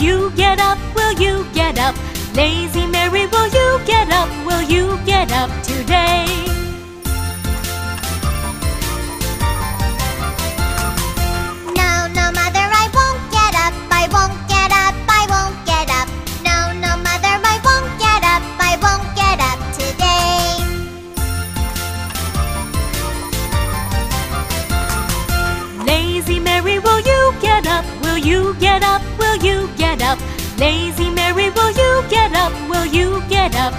you get up? Will you get up? Lazy Mary, will you get up? Will you get up today? Get up? Lazy Mary, will you get up? Will you get up?